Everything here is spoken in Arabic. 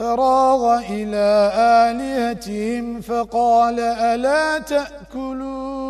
فراغ إلى آلهتهم فقال ألا تأكلون؟